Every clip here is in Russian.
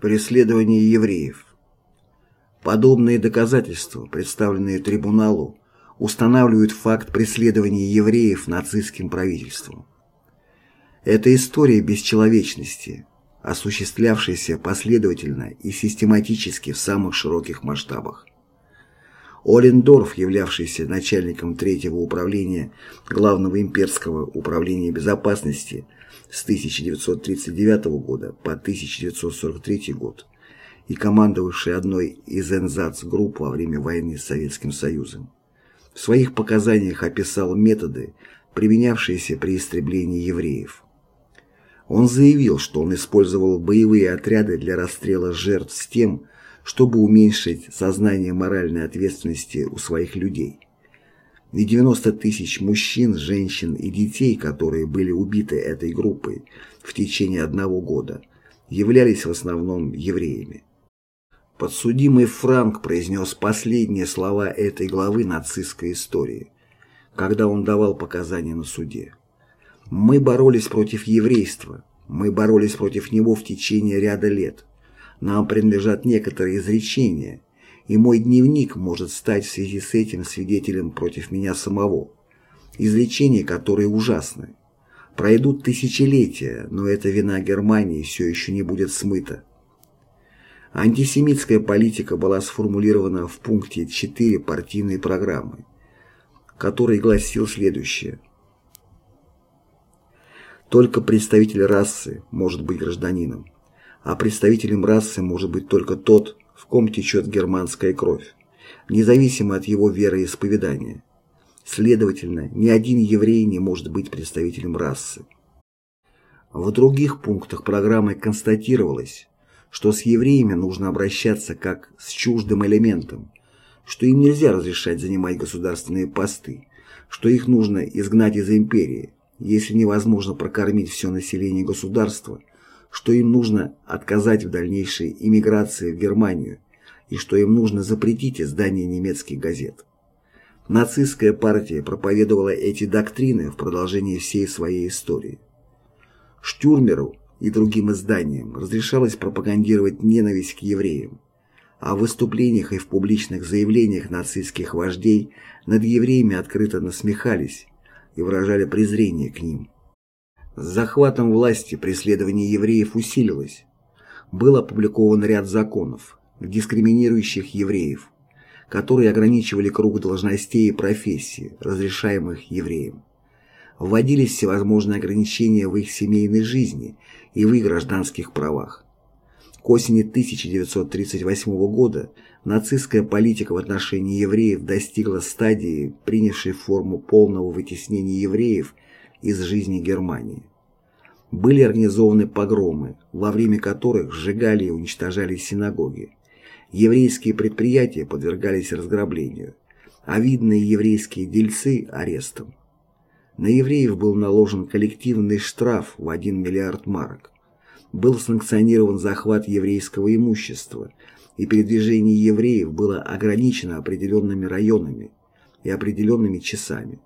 Преследование евреев Подобные доказательства, представленные трибуналу, устанавливают факт преследования евреев нацистским правительством. Это история бесчеловечности, осуществлявшаяся последовательно и систематически в самых широких масштабах. Олендорф, являвшийся начальником третьего управления Главного имперского управления безопасности с 1939 года по 1943 год и командовавший одной из энзац-групп во время войны с Советским Союзом, в своих показаниях описал методы, применявшиеся при истреблении евреев. Он заявил, что он использовал боевые отряды для расстрела жертв с тем, чтобы уменьшить сознание моральной ответственности у своих людей. И 90 тысяч мужчин, женщин и детей, которые были убиты этой группой в течение одного года, являлись в основном евреями. Подсудимый Франк произнес последние слова этой главы нацистской истории, когда он давал показания на суде. «Мы боролись против еврейства, мы боролись против него в течение ряда лет. Нам принадлежат некоторые изречения, и мой дневник может стать в связи с этим свидетелем против меня самого. Изречения, которые ужасны. Пройдут тысячелетия, но эта вина Германии все еще не будет смыта. Антисемитская политика была сформулирована в пункте 4 партийной программы, который гласил следующее. Только представитель расы может быть гражданином а представителем расы может быть только тот, в ком течет германская кровь, независимо от его вероисповедания. Следовательно, ни один еврей не может быть представителем расы. В других пунктах программы констатировалось, что с евреями нужно обращаться как с чуждым элементом, что им нельзя разрешать занимать государственные посты, что их нужно изгнать из империи, если невозможно прокормить все население государства – что им нужно отказать в дальнейшей иммиграции в Германию и что им нужно запретить издание немецких газет. Нацистская партия проповедовала эти доктрины в продолжении всей своей истории. Штюрмеру и другим изданиям разрешалось пропагандировать ненависть к евреям, а в выступлениях и в публичных заявлениях нацистских вождей над евреями открыто насмехались и выражали презрение к ним. С захватом власти преследование евреев усилилось. Был опубликован ряд законов, дискриминирующих евреев, которые ограничивали круг должностей и профессий, разрешаемых евреям. Вводились всевозможные ограничения в их семейной жизни и в их гражданских правах. К осени 1938 года нацистская политика в отношении евреев достигла стадии, принявшей форму полного вытеснения евреев – из жизни Германии. Были организованы погромы, во время которых сжигали и уничтожали синагоги. Еврейские предприятия подвергались разграблению, а видные еврейские дельцы – арестам. На евреев был наложен коллективный штраф в 1 миллиард марок. Был санкционирован захват еврейского имущества, и передвижение евреев было ограничено определенными районами и определенными часами.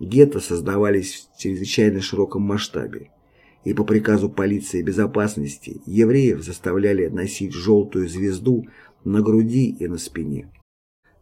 Гетто создавались в чрезвычайно широком масштабе, и по приказу полиции безопасности евреев заставляли носить желтую звезду на груди и на спине.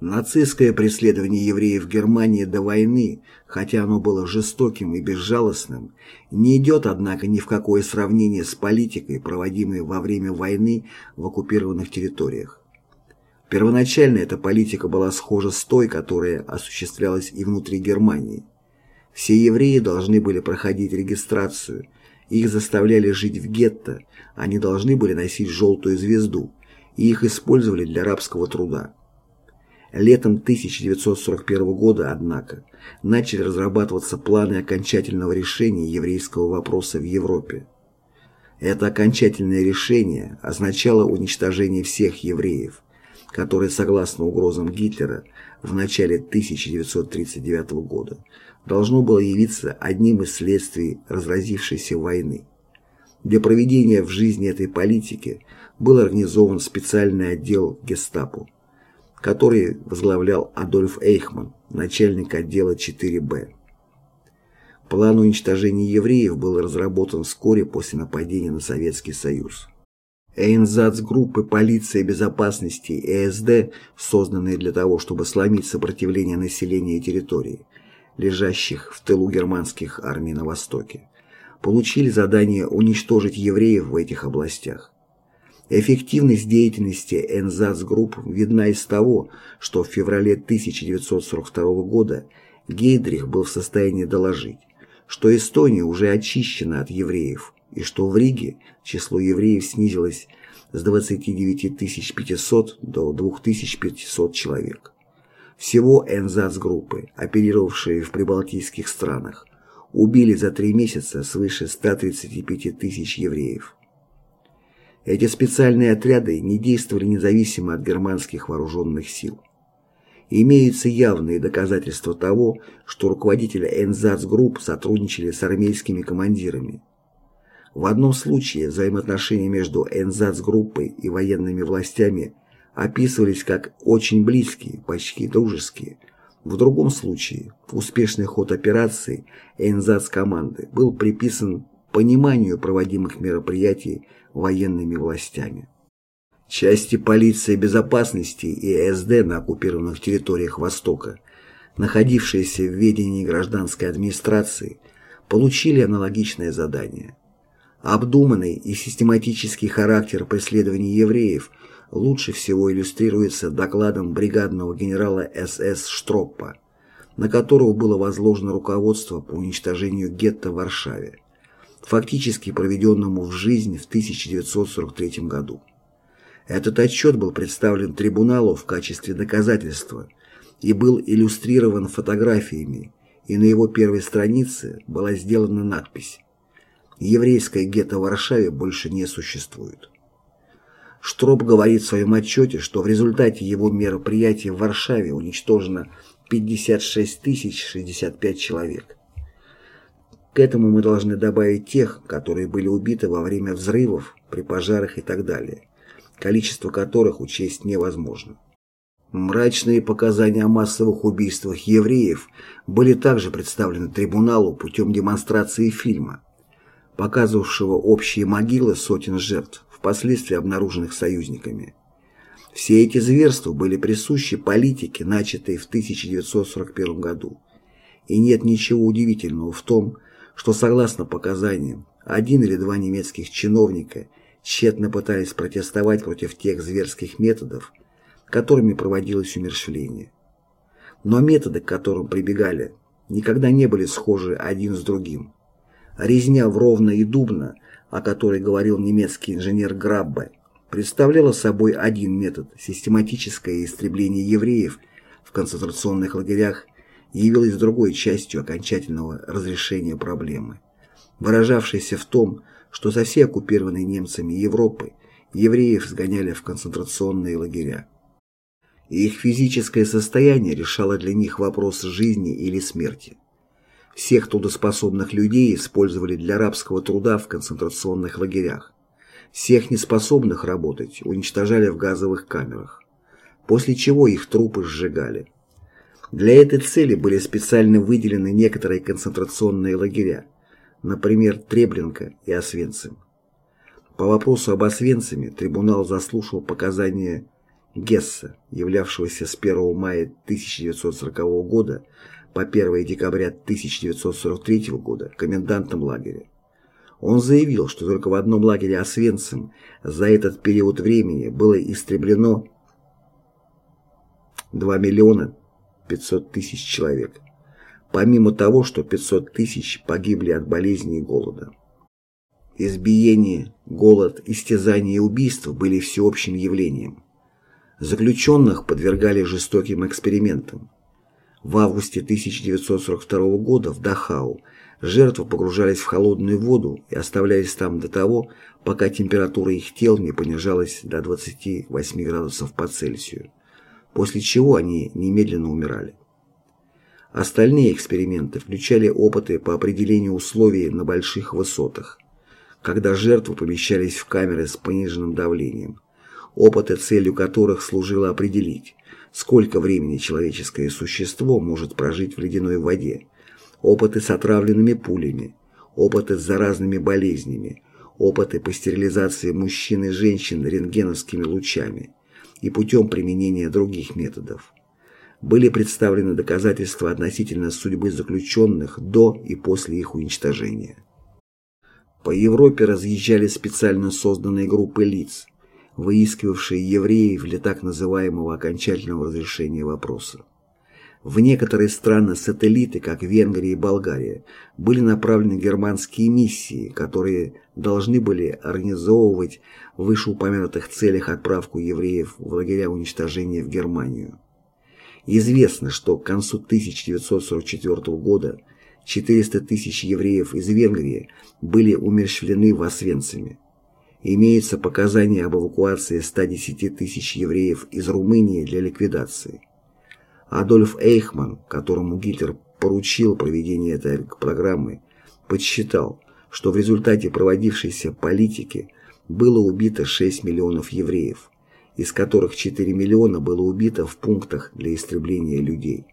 Нацистское преследование евреев в Германии до войны, хотя оно было жестоким и безжалостным, не идет, однако, ни в какое сравнение с политикой, проводимой во время войны в оккупированных территориях. Первоначально эта политика была схожа с той, которая осуществлялась и внутри Германии. Все евреи должны были проходить регистрацию, их заставляли жить в гетто, они должны были носить желтую звезду, и их использовали для рабского труда. Летом 1941 года, однако, начали разрабатываться планы окончательного решения еврейского вопроса в Европе. Это окончательное решение означало уничтожение всех евреев, которые, согласно угрозам Гитлера, в начале 1939 года должно было явиться одним из следствий разразившейся войны. Для проведения в жизни этой политики был организован специальный отдел гестапо, который возглавлял Адольф Эйхман, начальник отдела 4Б. План уничтожения евреев был разработан вскоре после нападения на Советский Союз. Эйнзац-группы полиции безопасности и СД, созданные для того, чтобы сломить сопротивление населения территории, лежащих в тылу германских армий на Востоке, получили задание уничтожить евреев в этих областях. Эффективность деятельности Энзац-групп видна из того, что в феврале 1942 года Гейдрих был в состоянии доложить, что Эстония уже очищена от евреев и что в Риге число евреев снизилось с 29 500 до 2500 человек. Всего Энзац-группы, оперировавшие в прибалтийских странах, убили за три месяца свыше 135 тысяч евреев. Эти специальные отряды не действовали независимо от германских вооруженных сил. Имеются явные доказательства того, что руководители Энзац-групп сотрудничали с армейскими командирами. В одном случае взаимоотношения между Энзац-группой и военными властями описывались как очень близкие, почти дружеские. В другом случае успешный ход операции Энзац-команды был приписан пониманию проводимых мероприятий военными властями. Части полиции безопасности и СД на оккупированных территориях Востока, находившиеся в ведении гражданской администрации, получили аналогичное задание. Обдуманный и систематический характер преследований евреев лучше всего иллюстрируется докладом бригадного генерала СС Штроппа, на которого было возложено руководство по уничтожению гетто в Варшаве фактически проведенному в жизнь в 1943 году. Этот отчет был представлен трибуналу в качестве доказательства и был иллюстрирован фотографиями, и на его первой странице была сделана надпись «Еврейское гетто в Варшаве больше не существует». Штроп говорит в своем отчете, что в результате его мероприятия в Варшаве уничтожено 56 065 человек. К этому мы должны добавить тех, которые были убиты во время взрывов, при пожарах и так далее, количество которых учесть невозможно. Мрачные показания о массовых убийствах евреев были также представлены трибуналу путем демонстрации фильма, показывавшего общие могилы сотен жертв, впоследствии обнаруженных союзниками. Все эти зверства были присущи политике, начатой в 1941 году. И нет ничего удивительного в том, что согласно показаниям, один или два немецких чиновника тщетно пытались протестовать против тех зверских методов, которыми проводилось умерщвление. Но методы, к которым прибегали, никогда не были схожи один с другим. Резня в Ровно и Дубно, о которой говорил немецкий инженер Граббе, представляла собой один метод – систематическое истребление евреев в концентрационных лагерях явилась другой частью окончательного разрешения проблемы, выражавшейся в том, что со всей оккупированной немцами Европы евреев сгоняли в концентрационные лагеря. И их физическое состояние решало для них вопрос жизни или смерти. Всех трудоспособных людей использовали для рабского труда в концентрационных лагерях. Всех неспособных работать уничтожали в газовых камерах, после чего их трупы сжигали. Для этой цели были специально выделены некоторые концентрационные лагеря, например, Треблинка и Освенцим. По вопросу об Освенциме трибунал заслушал показания Гесса, являвшегося с 1 мая 1940 года по 1 декабря 1943 года комендантом лагеря. Он заявил, что только в одном лагере Освенцим за этот период времени было истреблено 2 миллиона 500 тысяч человек, помимо того, что 500 тысяч погибли от болезней и голода. Избиение, голод, истязание и убийства были всеобщим явлением. Заключенных подвергали жестоким экспериментам. В августе 1942 года в Дахау жертвы погружались в холодную воду и оставлялись там до того, пока температура их тел не понижалась до 28 градусов по Цельсию после чего они немедленно умирали. Остальные эксперименты включали опыты по определению условий на больших высотах, когда жертвы помещались в камеры с пониженным давлением, опыты, целью которых служило определить, сколько времени человеческое существо может прожить в ледяной воде, опыты с отравленными пулями, опыты с заразными болезнями, опыты по стерилизации мужчин и женщин рентгеновскими лучами и путем применения других методов. Были представлены доказательства относительно судьбы заключенных до и после их уничтожения. По Европе разъезжали специально созданные группы лиц, выискивавшие евреев для так называемого окончательного разрешения вопроса. В некоторые страны-сателлиты, как Венгрия и Болгария, были направлены германские миссии, которые должны были организовывать в вышеупомянутых целях отправку евреев в лагеря уничтожения в Германию. Известно, что к концу 1944 года 400 тысяч евреев из Венгрии были умерщвлены в Освенциме. Имеются показания об эвакуации 110 тысяч евреев из Румынии для ликвидации. Адольф Эйхман, которому Гитлер поручил проведение этой программы, подсчитал, что в результате проводившейся политики было убито 6 миллионов евреев, из которых 4 миллиона было убито в пунктах для истребления людей.